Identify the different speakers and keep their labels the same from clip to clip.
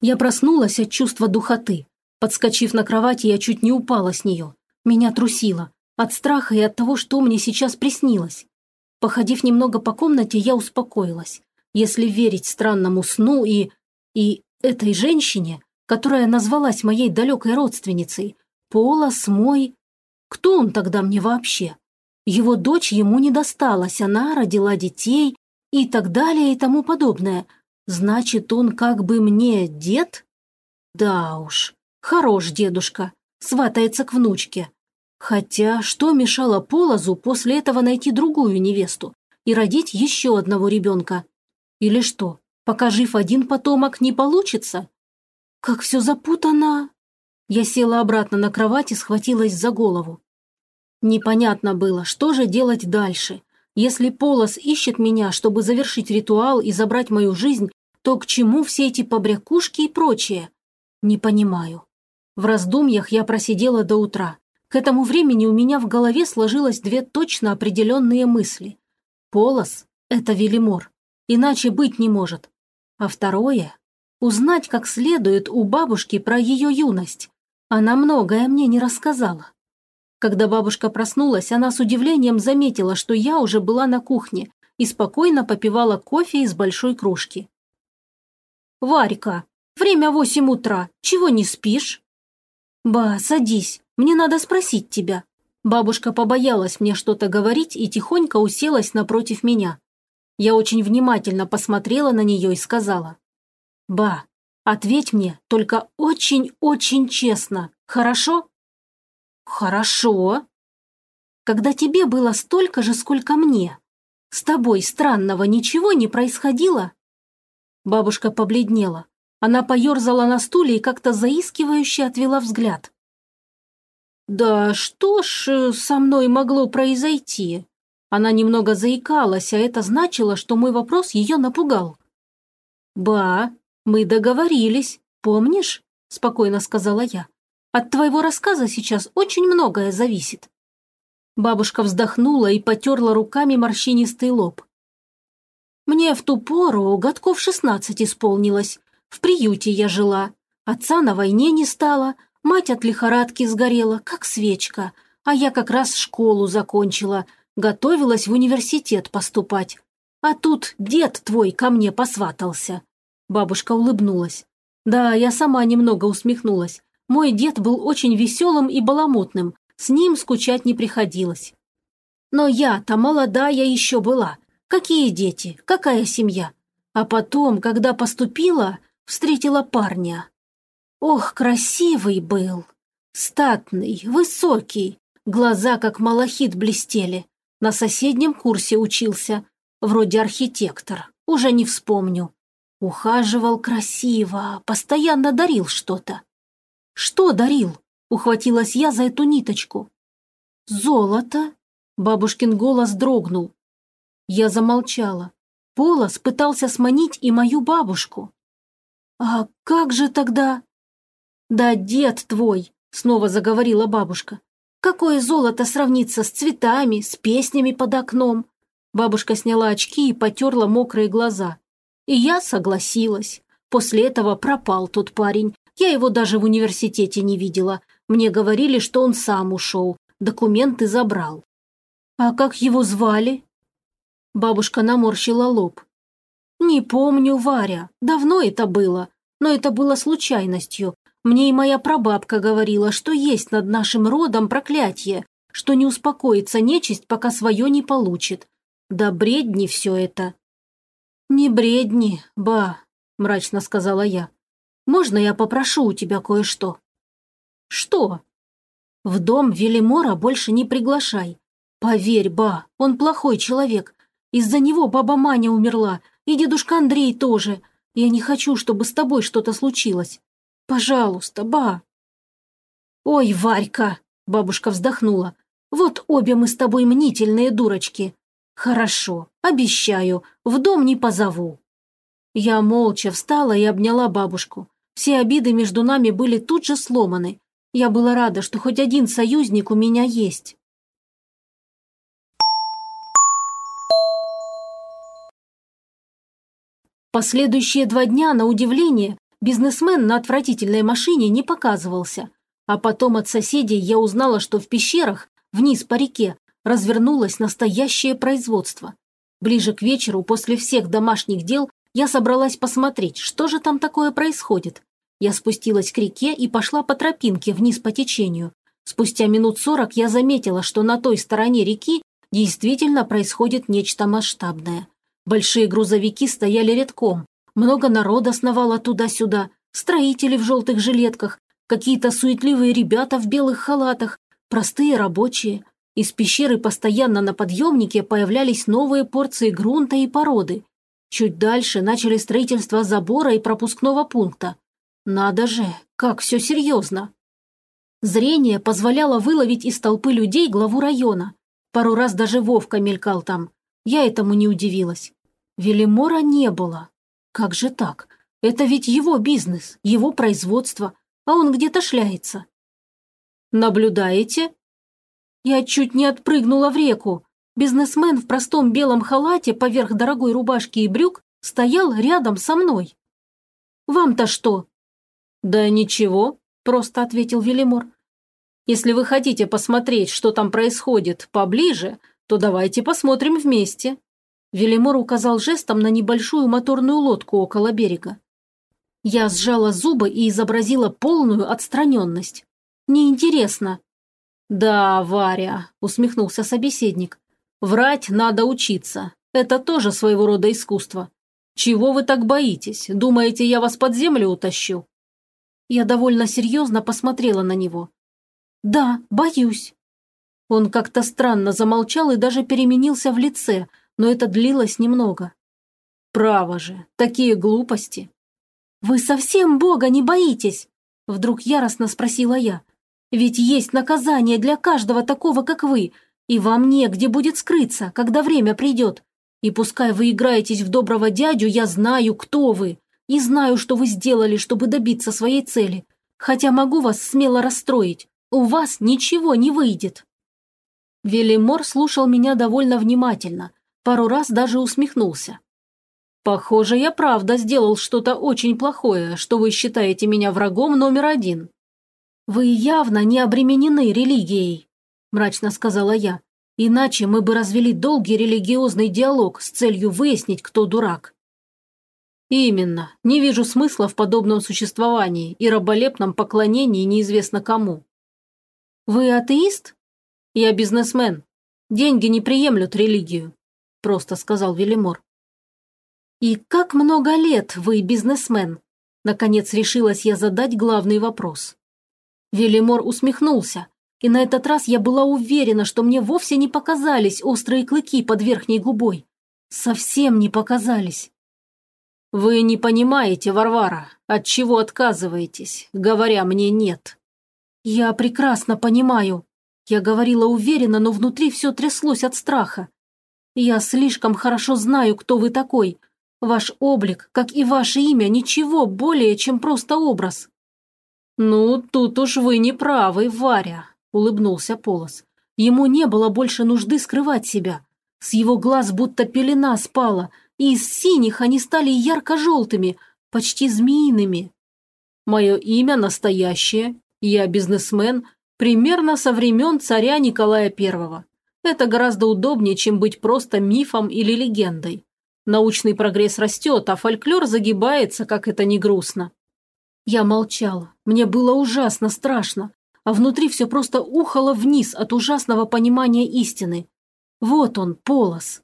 Speaker 1: Я проснулась от чувства духоты. Подскочив на кровати, я чуть не упала с нее. Меня трусило. От страха и от того, что мне сейчас приснилось. Походив немного по комнате, я успокоилась. Если верить странному сну и... и этой женщине, которая назвалась моей далекой родственницей, Полос мой... Кто он тогда мне вообще? Его дочь ему не досталась, она родила детей и так далее и тому подобное. Значит, он как бы мне дед? Да уж, хорош дедушка, сватается к внучке. Хотя, что мешало Полозу после этого найти другую невесту и родить еще одного ребенка? Или что, пока жив один потомок, не получится? Как все запутано. Я села обратно на кровать и схватилась за голову. Непонятно было, что же делать дальше. Если Полос ищет меня, чтобы завершить ритуал и забрать мою жизнь, то к чему все эти побрякушки и прочее? Не понимаю. В раздумьях я просидела до утра. К этому времени у меня в голове сложилось две точно определенные мысли. Полос – это Велимор. Иначе быть не может. А второе – узнать как следует у бабушки про ее юность. Она многое мне не рассказала. Когда бабушка проснулась, она с удивлением заметила, что я уже была на кухне и спокойно попивала кофе из большой кружки. «Варька, время восемь утра, чего не спишь?» «Ба, садись, мне надо спросить тебя». Бабушка побоялась мне что-то говорить и тихонько уселась напротив меня. Я очень внимательно посмотрела на нее и сказала. «Ба, ответь мне только очень-очень честно, хорошо?» «Хорошо. Когда тебе было столько же, сколько мне, с тобой странного ничего не происходило?» Бабушка побледнела. Она поерзала на стуле и как-то заискивающе отвела взгляд. «Да что ж э, со мной могло произойти?» Она немного заикалась, а это значило, что мой вопрос ее напугал. «Ба, мы договорились, помнишь?» – спокойно сказала я. От твоего рассказа сейчас очень многое зависит». Бабушка вздохнула и потерла руками морщинистый лоб. «Мне в ту пору годков шестнадцать исполнилось. В приюте я жила. Отца на войне не стало, мать от лихорадки сгорела, как свечка. А я как раз школу закончила, готовилась в университет поступать. А тут дед твой ко мне посватался». Бабушка улыбнулась. Да, я сама немного усмехнулась. Мой дед был очень веселым и баламутным, с ним скучать не приходилось. Но я-то молодая еще была. Какие дети, какая семья? А потом, когда поступила, встретила парня. Ох, красивый был. Статный, высокий, глаза как малахит блестели. На соседнем курсе учился, вроде архитектор, уже не вспомню. Ухаживал красиво, постоянно дарил что-то. «Что дарил?» – ухватилась я за эту ниточку. «Золото?» – бабушкин голос дрогнул. Я замолчала. Полос пытался сманить и мою бабушку. «А как же тогда?» «Да дед твой!» – снова заговорила бабушка. «Какое золото сравнится с цветами, с песнями под окном?» Бабушка сняла очки и потерла мокрые глаза. И я согласилась. После этого пропал тот парень, я его даже в университете не видела. Мне говорили, что он сам ушел, документы забрал. А как его звали? Бабушка наморщила лоб. Не помню, Варя, давно это было, но это было случайностью. Мне и моя прабабка говорила, что есть над нашим родом проклятие, что не успокоится нечисть, пока свое не получит. Да бредни все это. «Не бредни, ба», – мрачно сказала я. Можно я попрошу у тебя кое-что?» «Что?» «В дом Велимора больше не приглашай. Поверь, ба, он плохой человек. Из-за него баба Маня умерла, и дедушка Андрей тоже. Я не хочу, чтобы с тобой что-то случилось. Пожалуйста, ба». «Ой, Варька!» – бабушка вздохнула. «Вот обе мы с тобой мнительные дурочки. Хорошо, обещаю, в дом не позову». Я молча встала и обняла бабушку. Все обиды между нами были тут же сломаны. Я была рада, что хоть один союзник у меня есть. Последующие два дня, на удивление, бизнесмен на отвратительной машине не показывался. А потом от соседей я узнала, что в пещерах, вниз по реке, развернулось настоящее производство. Ближе к вечеру, после всех домашних дел, я собралась посмотреть, что же там такое происходит. Я спустилась к реке и пошла по тропинке вниз по течению. Спустя минут сорок я заметила, что на той стороне реки действительно происходит нечто масштабное. Большие грузовики стояли редком, много народа сновало туда-сюда, строители в желтых жилетках, какие-то суетливые ребята в белых халатах, простые рабочие. Из пещеры постоянно на подъемнике появлялись новые порции грунта и породы. Чуть дальше начали строительство забора и пропускного пункта. Надо же, как все серьезно. Зрение позволяло выловить из толпы людей главу района. Пару раз даже Вовка мелькал там. Я этому не удивилась. Велимора не было. Как же так? Это ведь его бизнес, его производство, а он где-то шляется. Наблюдаете? Я чуть не отпрыгнула в реку. Бизнесмен в простом белом халате поверх дорогой рубашки и брюк стоял рядом со мной. «Вам-то что?» «Да ничего», – просто ответил Велимор. «Если вы хотите посмотреть, что там происходит, поближе, то давайте посмотрим вместе». Велимор указал жестом на небольшую моторную лодку около берега. Я сжала зубы и изобразила полную отстраненность. «Неинтересно». «Да, Варя», – усмехнулся собеседник. «Врать надо учиться. Это тоже своего рода искусство. Чего вы так боитесь? Думаете, я вас под землю утащу?» Я довольно серьезно посмотрела на него. «Да, боюсь». Он как-то странно замолчал и даже переменился в лице, но это длилось немного. «Право же, такие глупости!» «Вы совсем Бога не боитесь?» Вдруг яростно спросила я. «Ведь есть наказание для каждого такого, как вы, и вам негде будет скрыться, когда время придет. И пускай вы играетесь в доброго дядю, я знаю, кто вы, и знаю, что вы сделали, чтобы добиться своей цели. Хотя могу вас смело расстроить. У вас ничего не выйдет». Велимор слушал меня довольно внимательно, пару раз даже усмехнулся. «Похоже, я правда сделал что-то очень плохое, что вы считаете меня врагом номер один». «Вы явно не обременены религией», – мрачно сказала я. «Иначе мы бы развели долгий религиозный диалог с целью выяснить, кто дурак». «Именно. Не вижу смысла в подобном существовании и раболепном поклонении неизвестно кому». «Вы атеист?» «Я бизнесмен. Деньги не приемлют религию», – просто сказал Велимор. «И как много лет вы бизнесмен?» Наконец решилась я задать главный вопрос. Велимор усмехнулся, и на этот раз я была уверена, что мне вовсе не показались острые клыки под верхней губой. Совсем не показались. «Вы не понимаете, Варвара, от чего отказываетесь, говоря мне «нет». «Я прекрасно понимаю». Я говорила уверенно, но внутри все тряслось от страха. «Я слишком хорошо знаю, кто вы такой. Ваш облик, как и ваше имя, ничего более, чем просто образ». «Ну, тут уж вы не правы, Варя», – улыбнулся Полос. Ему не было больше нужды скрывать себя. С его глаз будто пелена спала – и из синих они стали ярко-желтыми, почти змеиными. Мое имя настоящее, я бизнесмен, примерно со времен царя Николая I. Это гораздо удобнее, чем быть просто мифом или легендой. Научный прогресс растет, а фольклор загибается, как это не грустно. Я молчала. Мне было ужасно страшно, а внутри все просто ухало вниз от ужасного понимания истины. Вот он, Полос.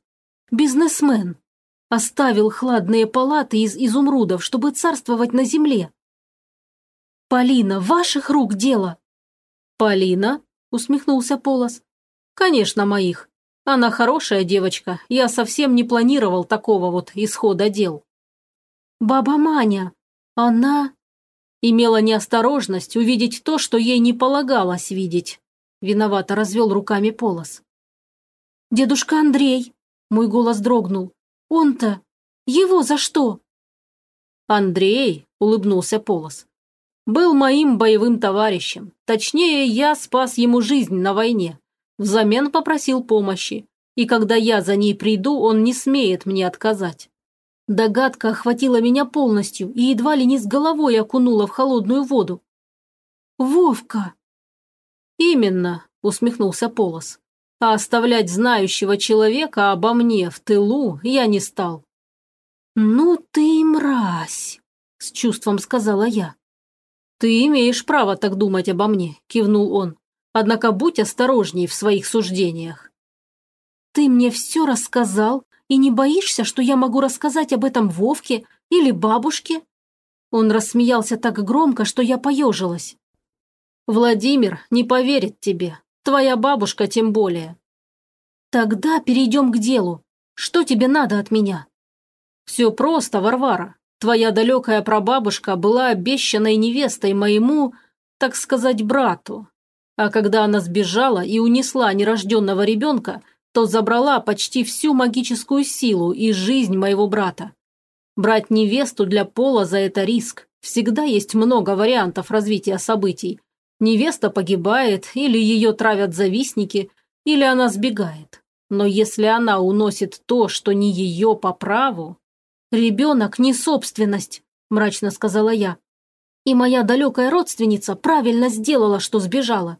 Speaker 1: Бизнесмен, Оставил хладные палаты из изумрудов, чтобы царствовать на земле. «Полина, ваших рук дело!» «Полина?» – усмехнулся Полос. «Конечно, моих. Она хорошая девочка, я совсем не планировал такого вот исхода дел». «Баба Маня, она...» Имела неосторожность увидеть то, что ей не полагалось видеть. Виновато развел руками Полос. «Дедушка Андрей!» – мой голос дрогнул. Он-то... Его за что?» «Андрей», — улыбнулся Полос, — «был моим боевым товарищем. Точнее, я спас ему жизнь на войне. Взамен попросил помощи. И когда я за ней приду, он не смеет мне отказать. Догадка охватила меня полностью и едва ли не с головой окунула в холодную воду. «Вовка!» «Именно», – усмехнулся Полос. «А оставлять знающего человека обо мне в тылу я не стал». «Ну ты мразь!» – с чувством сказала я. «Ты имеешь право так думать обо мне», – кивнул он. «Однако будь осторожней в своих суждениях». «Ты мне все рассказал и не боишься, что я могу рассказать об этом Вовке или бабушке?» Он рассмеялся так громко, что я поежилась. «Владимир не поверит тебе. Твоя бабушка тем более». «Тогда перейдем к делу. Что тебе надо от меня?» «Все просто, Варвара. Твоя далекая прабабушка была обещанной невестой моему, так сказать, брату. А когда она сбежала и унесла нерожденного ребенка, то забрала почти всю магическую силу и жизнь моего брата. Брать невесту для пола за это риск. Всегда есть много вариантов развития событий. Невеста погибает, или ее травят завистники, или она сбегает. Но если она уносит то, что не ее по праву... «Ребенок не собственность», – мрачно сказала я. «И моя далекая родственница правильно сделала, что сбежала».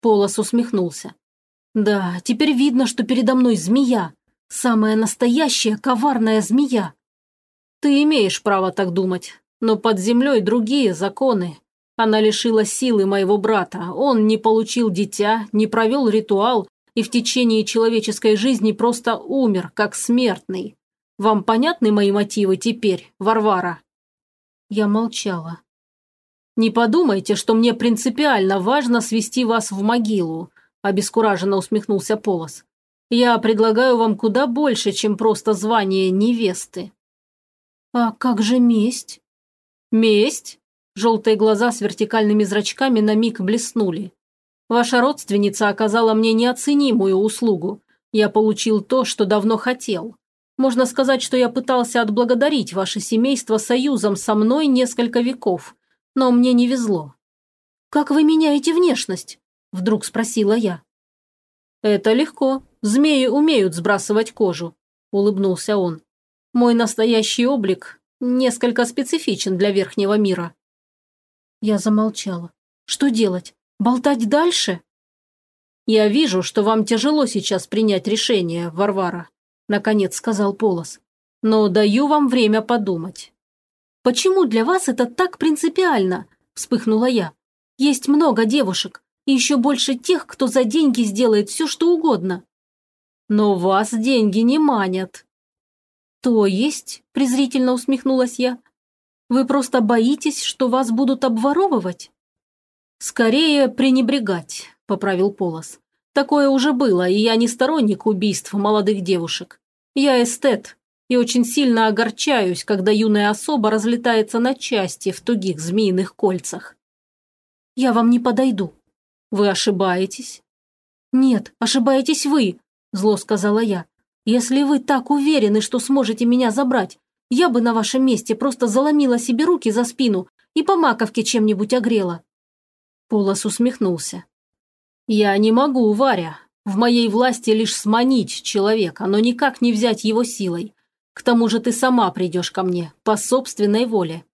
Speaker 1: Полос усмехнулся. «Да, теперь видно, что передо мной змея. Самая настоящая коварная змея». «Ты имеешь право так думать, но под землей другие законы. Она лишила силы моего брата, он не получил дитя, не провел ритуал и в течение человеческой жизни просто умер, как смертный. Вам понятны мои мотивы теперь, Варвара?» Я молчала. «Не подумайте, что мне принципиально важно свести вас в могилу», обескураженно усмехнулся Полос. «Я предлагаю вам куда больше, чем просто звание невесты». «А как же месть?» «Месть?» Желтые глаза с вертикальными зрачками на миг блеснули. «Ваша родственница оказала мне неоценимую услугу. Я получил то, что давно хотел. Можно сказать, что я пытался отблагодарить ваше семейство союзом со мной несколько веков, но мне не везло». «Как вы меняете внешность?» – вдруг спросила я. «Это легко. Змеи умеют сбрасывать кожу», – улыбнулся он. «Мой настоящий облик несколько специфичен для верхнего мира». Я замолчала. «Что делать? Болтать дальше?» «Я вижу, что вам тяжело сейчас принять решение, Варвара наконец сказал Полос. «Но даю вам время подумать». «Почему для вас это так принципиально?» – вспыхнула я. «Есть много девушек, и еще больше тех, кто за деньги сделает все, что угодно». «Но вас деньги не манят». «То есть?» – презрительно усмехнулась я. «Вы просто боитесь, что вас будут обворовывать?» «Скорее пренебрегать», – поправил Полос. «Такое уже было, и я не сторонник убийств молодых девушек. Я эстет и очень сильно огорчаюсь, когда юная особа разлетается на части в тугих змеиных кольцах. Я вам не подойду. Вы ошибаетесь? Нет, ошибаетесь вы, зло сказала я. Если вы так уверены, что сможете меня забрать, я бы на вашем месте просто заломила себе руки за спину и по маковке чем-нибудь огрела. Полос усмехнулся. «Я не могу, Варя. В моей власти лишь сманить человека, но никак не взять его силой. К тому же ты сама придешь ко мне, по собственной воле».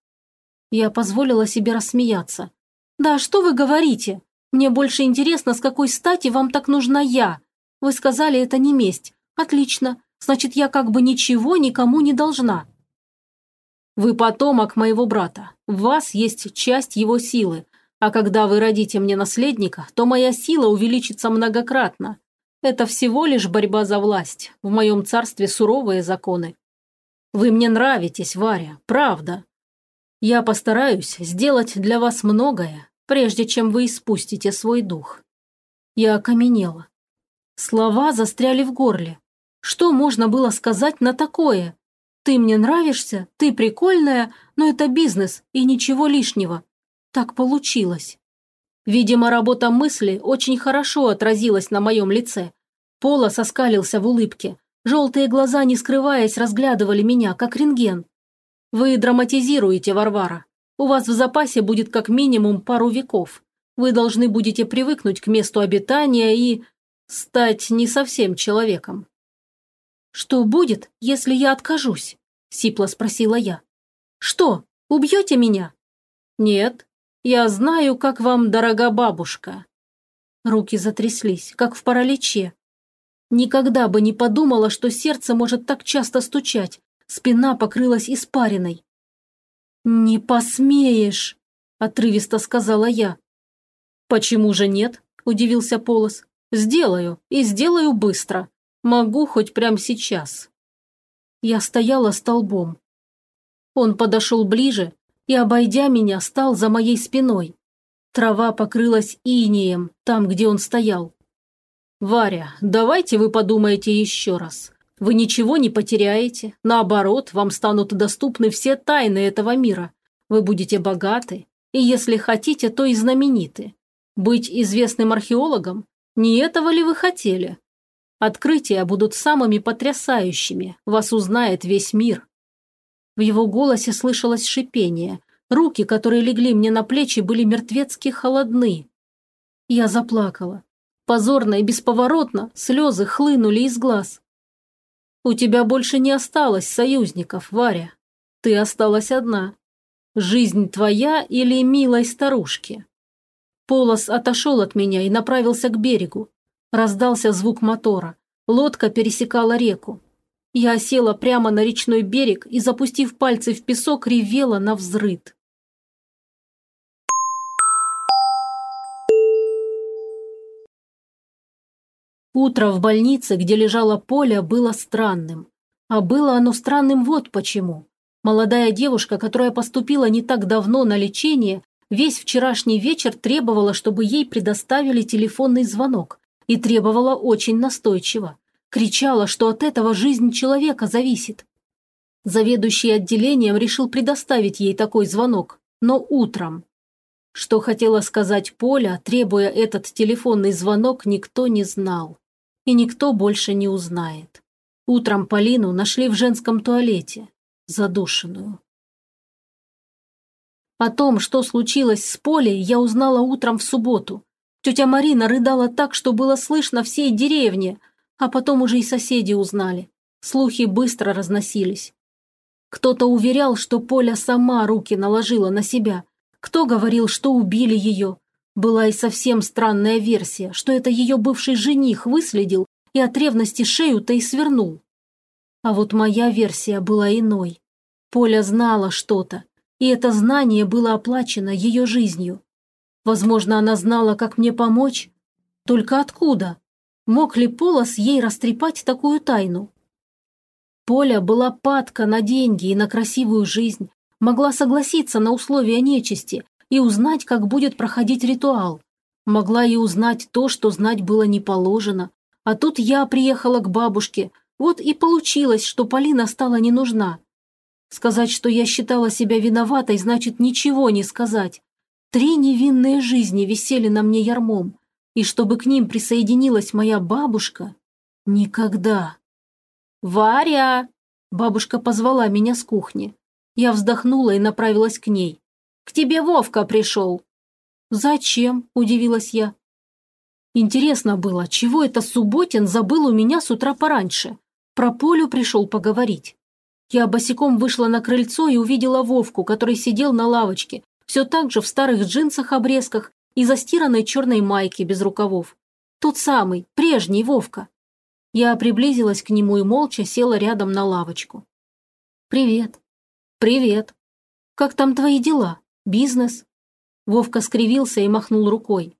Speaker 1: Я позволила себе рассмеяться. «Да что вы говорите? Мне больше интересно, с какой стати вам так нужна я. Вы сказали, это не месть. Отлично. Значит, я как бы ничего никому не должна». «Вы потомок моего брата. В вас есть часть его силы, а когда вы родите мне наследника, то моя сила увеличится многократно. Это всего лишь борьба за власть. В моем царстве суровые законы. Вы мне нравитесь, Варя, правда. Я постараюсь сделать для вас многое, прежде чем вы испустите свой дух. Я окаменела. Слова застряли в горле. Что можно было сказать на такое? Ты мне нравишься, ты прикольная, но это бизнес и ничего лишнего. Так получилось. Видимо, работа мысли очень хорошо отразилась на моем лице. Пола соскалился в улыбке. Желтые глаза, не скрываясь, разглядывали меня, как рентген. «Вы драматизируете, Варвара. У вас в запасе будет как минимум пару веков. Вы должны будете привыкнуть к месту обитания и... стать не совсем человеком». «Что будет, если я откажусь?» – сипло спросила я. «Что, убьете меня?» «Нет, я знаю, как вам дорога бабушка». Руки затряслись, как в параличе. Никогда бы не подумала, что сердце может так часто стучать. Спина покрылась испариной. «Не посмеешь!» – отрывисто сказала я. «Почему же нет?» – удивился Полос. «Сделаю, и сделаю быстро. Могу хоть прямо сейчас». Я стояла столбом. Он подошел ближе и, обойдя меня, стал за моей спиной. Трава покрылась инеем там, где он стоял. «Варя, давайте вы подумаете еще раз. Вы ничего не потеряете. Наоборот, вам станут доступны все тайны этого мира. Вы будете богаты, и если хотите, то и знамениты. Быть известным археологом? Не этого ли вы хотели? Открытия будут самыми потрясающими. Вас узнает весь мир». В его голосе слышалось шипение. Руки, которые легли мне на плечи, были мертвецки холодны. Я заплакала. Позорно и бесповоротно слезы хлынули из глаз. «У тебя больше не осталось союзников, Варя. Ты осталась одна. Жизнь твоя или милой старушки?» Полос отошел от меня и направился к берегу. Раздался звук мотора. Лодка пересекала реку. Я села прямо на речной берег и, запустив пальцы в песок, ревела на взрыд. Утро в больнице, где лежала Поля, было странным. А было оно странным вот почему. Молодая девушка, которая поступила не так давно на лечение, весь вчерашний вечер требовала, чтобы ей предоставили телефонный звонок. И требовала очень настойчиво. Кричала, что от этого жизнь человека зависит. Заведующий отделением решил предоставить ей такой звонок, но утром. Что хотела сказать Поля, требуя этот телефонный звонок, никто не знал и никто больше не узнает. Утром Полину нашли в женском туалете, задушенную. О том, что случилось с Полей, я узнала утром в субботу. Тетя Марина рыдала так, что было слышно всей деревне, а потом уже и соседи узнали. Слухи быстро разносились. Кто-то уверял, что Поля сама руки наложила на себя. Кто говорил, что убили ее. Была и совсем странная версия, что это ее бывший жених выследил и от ревности шею-то и свернул. А вот моя версия была иной. Поля знала что-то, и это знание было оплачено ее жизнью. Возможно, она знала, как мне помочь. Только откуда? Мог ли Полос ей растрепать такую тайну? Поля была падка на деньги и на красивую жизнь, могла согласиться на условия нечисти, и узнать, как будет проходить ритуал. Могла и узнать то, что знать было не положено. А тут я приехала к бабушке, вот и получилось, что Полина стала не нужна. Сказать, что я считала себя виноватой, значит ничего не сказать. Три невинные жизни висели на мне ярмом, и чтобы к ним присоединилась моя бабушка, никогда. «Варя!» – бабушка позвала меня с кухни. Я вздохнула и направилась к ней. К тебе Вовка пришел». «Зачем?» – удивилась я. Интересно было, чего это Субботин забыл у меня с утра пораньше. Про Полю пришел поговорить. Я босиком вышла на крыльцо и увидела Вовку, который сидел на лавочке, все так же в старых джинсах-обрезках и застиранной черной майке без рукавов. Тот самый, прежний Вовка. Я приблизилась к нему и молча села рядом на лавочку. «Привет». «Привет. Как там твои дела?» Бизнес?» Вовка скривился и махнул рукой.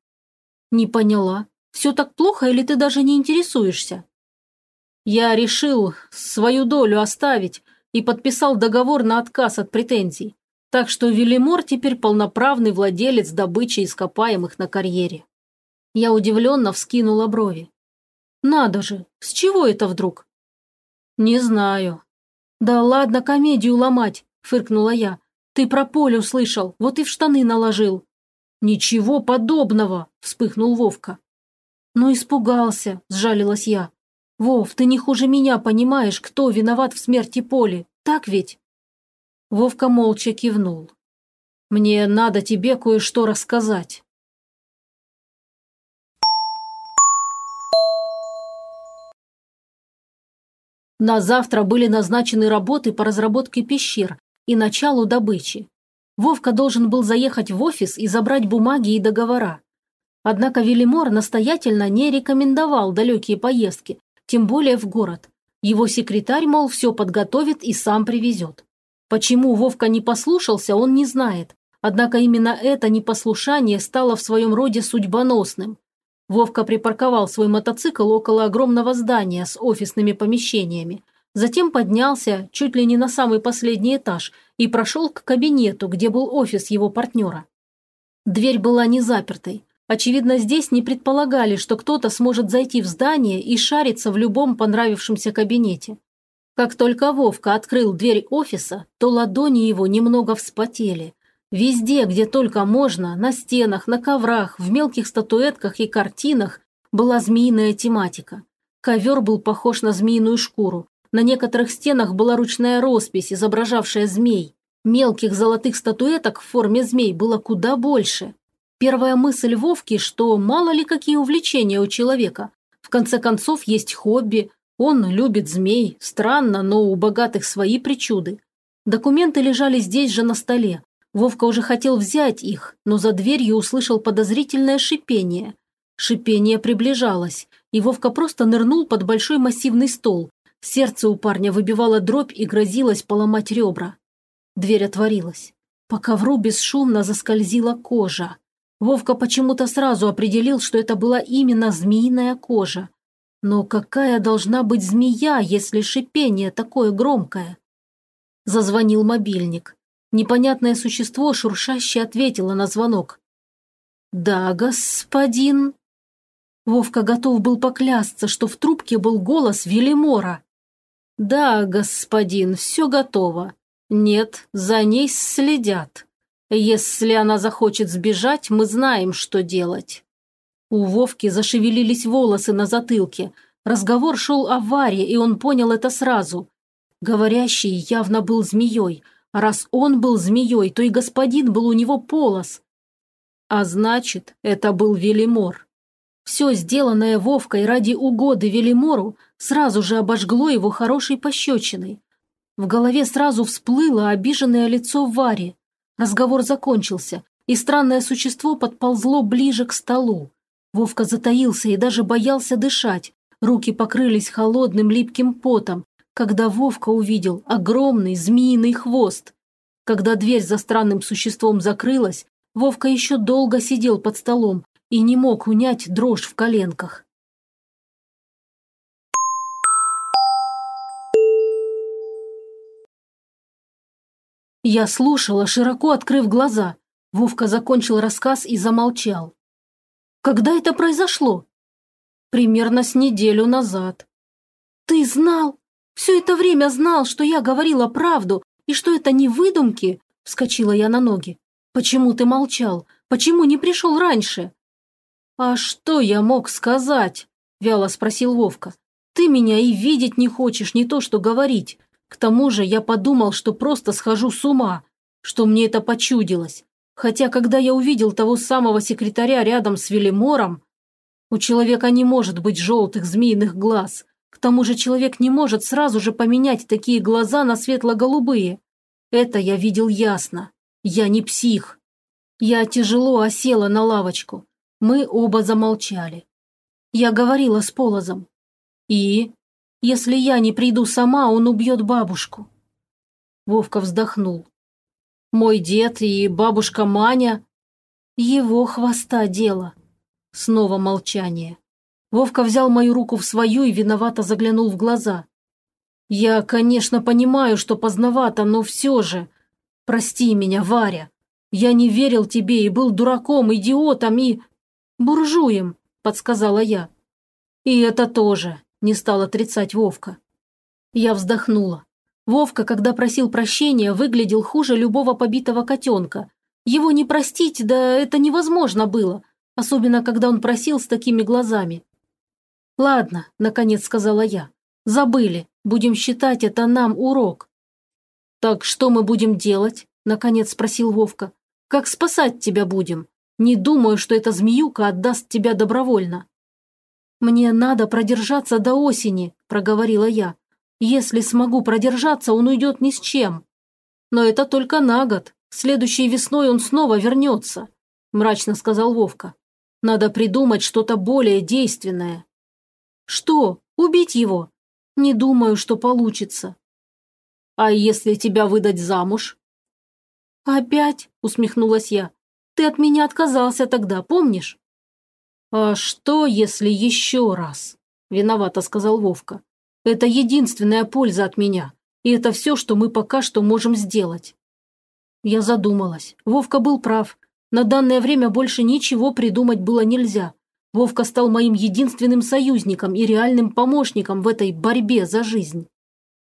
Speaker 1: «Не поняла. Все так плохо или ты даже не интересуешься?» «Я решил свою долю оставить и подписал договор на отказ от претензий. Так что Велимор теперь полноправный владелец добычи ископаемых на карьере». Я удивленно вскинула брови. «Надо же, с чего это вдруг?» «Не знаю». «Да ладно комедию ломать», – фыркнула я. Ты про поле услышал, вот и в штаны наложил». «Ничего подобного!» – вспыхнул Вовка. «Ну испугался», – сжалилась я. «Вов, ты не хуже меня понимаешь, кто виноват в смерти Поли, так ведь?» Вовка молча кивнул. «Мне надо тебе кое-что рассказать». На завтра были назначены работы по разработке пещер и началу добычи. Вовка должен был заехать в офис и забрать бумаги и договора. Однако Велимор настоятельно не рекомендовал далекие поездки, тем более в город. Его секретарь, мол, все подготовит и сам привезет. Почему Вовка не послушался, он не знает. Однако именно это непослушание стало в своем роде судьбоносным. Вовка припарковал свой мотоцикл около огромного здания с офисными помещениями. Затем поднялся чуть ли не на самый последний этаж и прошел к кабинету, где был офис его партнера. Дверь была не запертой. Очевидно, здесь не предполагали, что кто-то сможет зайти в здание и шариться в любом понравившемся кабинете. Как только Вовка открыл дверь офиса, то ладони его немного вспотели. Везде, где только можно, на стенах, на коврах, в мелких статуэтках и картинах была змеиная тематика. Ковер был похож на змеиную шкуру. На некоторых стенах была ручная роспись, изображавшая змей. Мелких золотых статуэток в форме змей было куда больше. Первая мысль Вовки, что мало ли какие увлечения у человека. В конце концов, есть хобби. Он любит змей. Странно, но у богатых свои причуды. Документы лежали здесь же на столе. Вовка уже хотел взять их, но за дверью услышал подозрительное шипение. Шипение приближалось, и Вовка просто нырнул под большой массивный стол. Сердце у парня выбивало дробь и грозилось поломать ребра. Дверь отворилась. По ковру бесшумно заскользила кожа. Вовка почему-то сразу определил, что это была именно змеиная кожа. Но какая должна быть змея, если шипение такое громкое? Зазвонил мобильник. Непонятное существо шуршаще ответило на звонок. «Да, господин». Вовка готов был поклясться, что в трубке был голос Велимора. «Да, господин, все готово. Нет, за ней следят. Если она захочет сбежать, мы знаем, что делать». У Вовки зашевелились волосы на затылке. Разговор шел о Варе, и он понял это сразу. Говорящий явно был змеей – раз он был змеей, то и господин был у него полос. А значит, это был Велимор. Все сделанное Вовкой ради угоды Велимору сразу же обожгло его хорошей пощечиной. В голове сразу всплыло обиженное лицо Вари. Разговор закончился, и странное существо подползло ближе к столу. Вовка затаился и даже боялся дышать. Руки покрылись холодным липким потом, когда Вовка увидел огромный змеиный хвост. Когда дверь за странным существом закрылась, Вовка еще долго сидел под столом и не мог унять дрожь в коленках. Я слушала, широко открыв глаза. Вовка закончил рассказ и замолчал. «Когда это произошло?» «Примерно с неделю назад». «Ты знал?» Все это время знал, что я говорила правду и что это не выдумки?» Вскочила я на ноги. «Почему ты молчал? Почему не пришел раньше?» «А что я мог сказать?» – вяло спросил Вовка. «Ты меня и видеть не хочешь, не то что говорить. К тому же я подумал, что просто схожу с ума, что мне это почудилось. Хотя, когда я увидел того самого секретаря рядом с Велимором, у человека не может быть желтых змеиных глаз. К тому же человек не может сразу же поменять такие глаза на светло-голубые. Это я видел ясно. Я не псих. Я тяжело осела на лавочку. Мы оба замолчали. Я говорила с Полозом. И? Если я не приду сама, он убьет бабушку. Вовка вздохнул. Мой дед и бабушка Маня. Его хвоста дело. Снова молчание. Вовка взял мою руку в свою и виновато заглянул в глаза. «Я, конечно, понимаю, что поздновато, но все же... Прости меня, Варя. Я не верил тебе и был дураком, идиотом и... буржуем», — подсказала я. «И это тоже», — не стал отрицать Вовка. Я вздохнула. Вовка, когда просил прощения, выглядел хуже любого побитого котенка. Его не простить, да это невозможно было, особенно когда он просил с такими глазами. «Ладно», – наконец сказала я. «Забыли. Будем считать это нам урок». «Так что мы будем делать?» – наконец спросил Вовка. «Как спасать тебя будем? Не думаю, что эта змеюка отдаст тебя добровольно». «Мне надо продержаться до осени», – проговорила я. Если смогу продержаться, он уйдет ни с чем. Но это только на год. Следующей весной он снова вернется», – мрачно сказал Вовка. «Надо придумать что-то более действенное». «Что? Убить его? Не думаю, что получится». «А если тебя выдать замуж?» «Опять?» – усмехнулась я. «Ты от меня отказался тогда, помнишь?» «А что, если еще раз?» – виновато сказал Вовка. «Это единственная польза от меня, и это все, что мы пока что можем сделать». Я задумалась. Вовка был прав. На данное время больше ничего придумать было нельзя. Вовка стал моим единственным союзником и реальным помощником в этой борьбе за жизнь.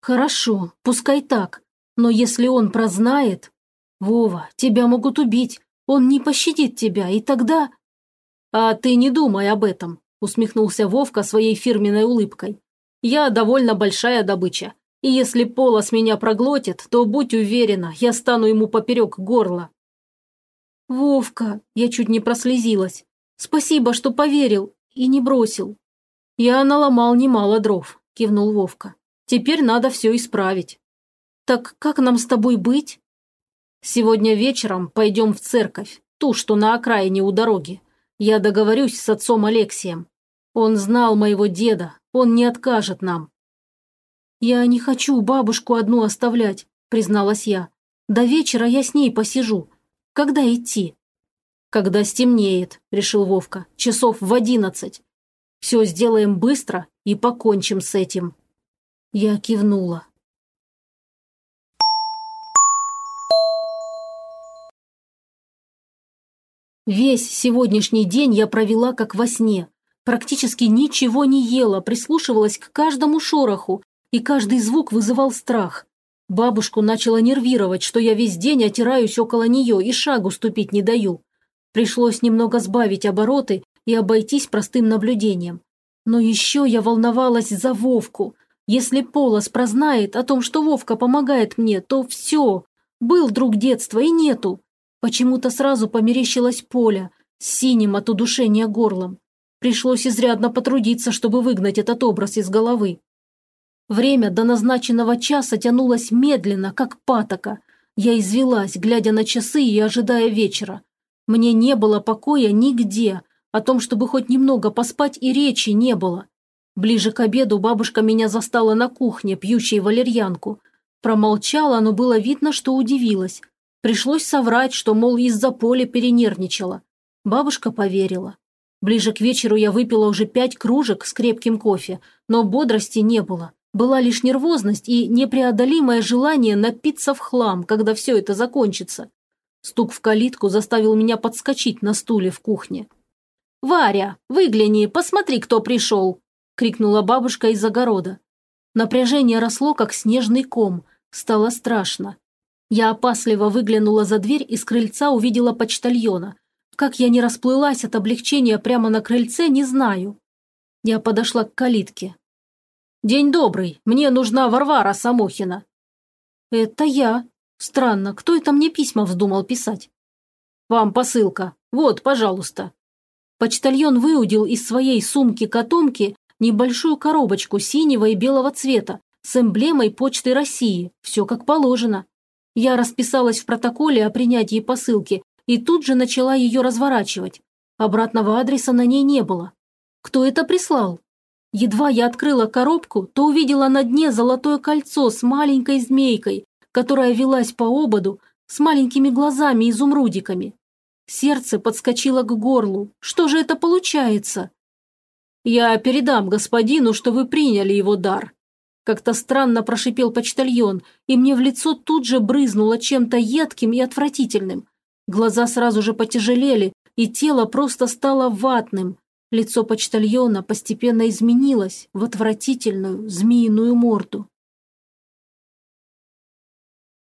Speaker 1: Хорошо, пускай так. Но если он прознает... Вова, тебя могут убить. Он не пощадит тебя, и тогда... А ты не думай об этом, усмехнулся Вовка своей фирменной улыбкой. Я довольно большая добыча. И если Полос меня проглотит, то будь уверена, я стану ему поперек горла». «Вовка!» – я чуть не прослезилась. «Спасибо, что поверил и не бросил». «Я наломал немало дров», – кивнул Вовка. «Теперь надо все исправить». «Так как нам с тобой быть?» «Сегодня вечером пойдем в церковь, ту, что на окраине у дороги. Я договорюсь с отцом Алексием. Он знал моего деда, он не откажет нам. «Я не хочу бабушку одну оставлять», – призналась я. «До вечера я с ней посижу. Когда идти?» «Когда стемнеет», – решил Вовка. «Часов в одиннадцать. Все сделаем быстро и покончим с этим». Я кивнула. Весь сегодняшний день я провела как во сне. Практически ничего не ела, прислушивалась к каждому шороху и каждый звук вызывал страх. Бабушку начала нервировать, что я весь день отираюсь около нее и шагу ступить не даю. Пришлось немного сбавить обороты и обойтись простым наблюдением. Но еще я волновалась за Вовку. Если Полос прознает о том, что Вовка помогает мне, то все. Был друг детства и нету. Почему-то сразу померещилась Поля с синим от удушения горлом. Пришлось изрядно потрудиться, чтобы выгнать этот образ из головы. Время до назначенного часа тянулось медленно, как патока. Я извелась, глядя на часы и ожидая вечера. Мне не было покоя нигде. О том, чтобы хоть немного поспать, и речи не было. Ближе к обеду бабушка меня застала на кухне, пьющей валерьянку. Промолчала, но было видно, что удивилась. Пришлось соврать, что, мол, из-за поля перенервничала. Бабушка поверила. Ближе к вечеру я выпила уже пять кружек с крепким кофе, но бодрости не было. Была лишь нервозность и непреодолимое желание напиться в хлам, когда все это закончится. Стук в калитку заставил меня подскочить на стуле в кухне. «Варя, выгляни, посмотри, кто пришел!» – крикнула бабушка из огорода. Напряжение росло, как снежный ком. Стало страшно. Я опасливо выглянула за дверь и с крыльца увидела почтальона. Как я не расплылась от облегчения прямо на крыльце, не знаю. Я подошла к калитке. «День добрый, мне нужна Варвара Самохина». «Это я. Странно, кто это мне письма вздумал писать?» «Вам посылка. Вот, пожалуйста». Почтальон выудил из своей сумки-котомки небольшую коробочку синего и белого цвета с эмблемой Почты России, все как положено. Я расписалась в протоколе о принятии посылки и тут же начала ее разворачивать. Обратного адреса на ней не было. Кто это прислал? Едва я открыла коробку, то увидела на дне золотое кольцо с маленькой змейкой, которая велась по ободу с маленькими глазами-изумрудиками. Сердце подскочило к горлу. Что же это получается? «Я передам господину, что вы приняли его дар», как-то странно прошипел почтальон, и мне в лицо тут же брызнуло чем-то едким и отвратительным. Глаза сразу же потяжелели, и тело просто стало ватным, Лицо почтальона постепенно изменилось в отвратительную змеиную морду.